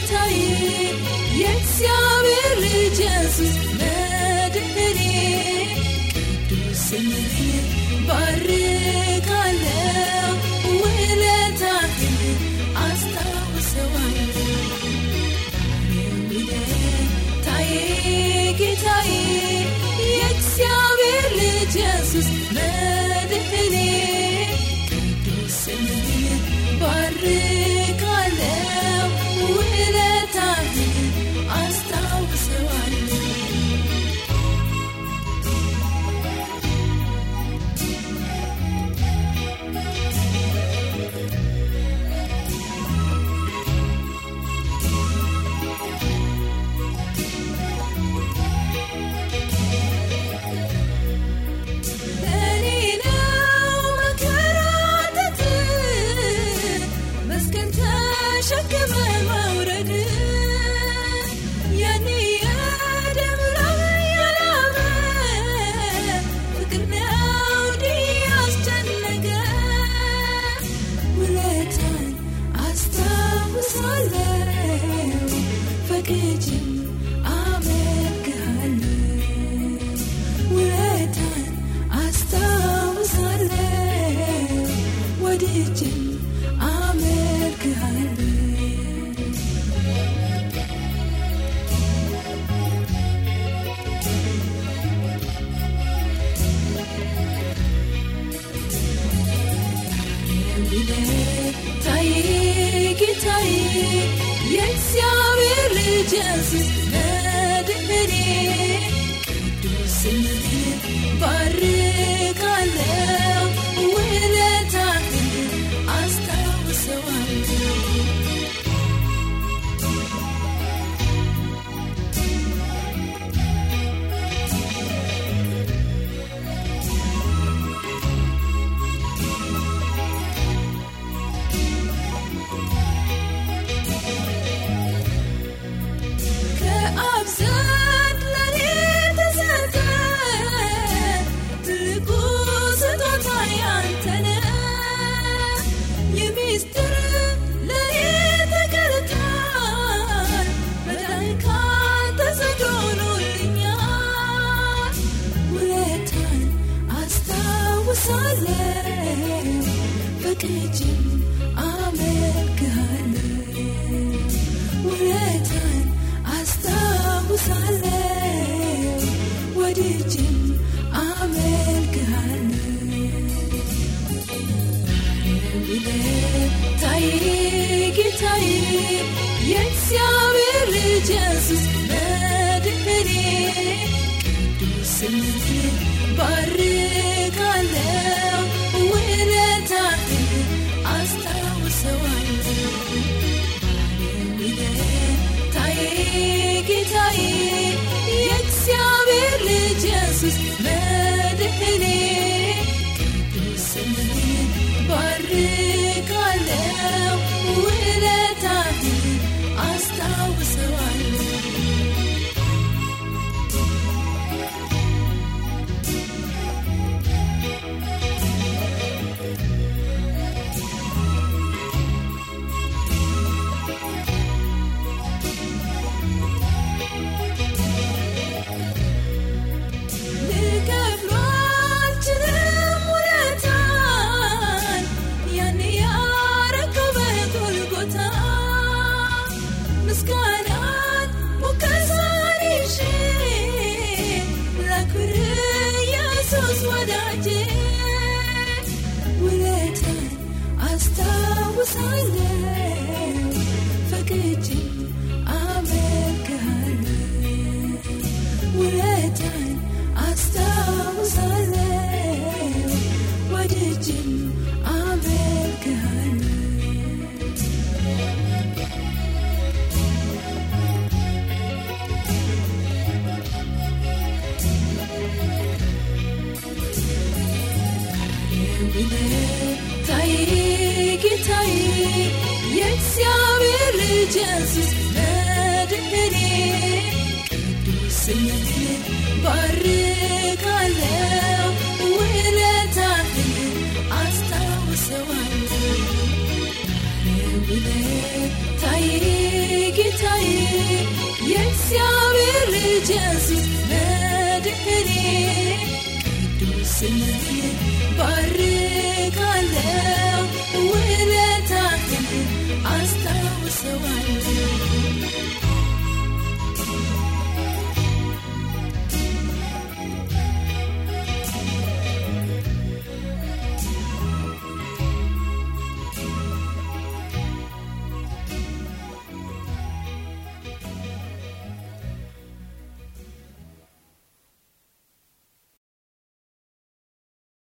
تایی یک سیابر جسوس مدهری دوست میری باری کلم ویل تایی از تاو سوانی میده تایی کی تایی یک سیابر جسوس مدهری دوست میری باری ታዬ ጌታዬ የእግዚአብሔር ልጅ ፈቅጄም አመልክሃለሁ ውለታን አስታውሳለሁ ወድጅም አመልክሃለሁ ታዬ ጌታዬ የእግዚአብሔር ልጅ ኢየሱስ መድህኔ ቅዱስ ስምህን ባርካለው ውለታህን This is አስታውሳለሁ ፈቅጄ Kudüs'e vereceğiz hizmetleri Kudüs'e barik alev Ve tahil asta ve sevanda Revle tayrik tayrik Yesya vereceğiz hizmetleri Kudüs'e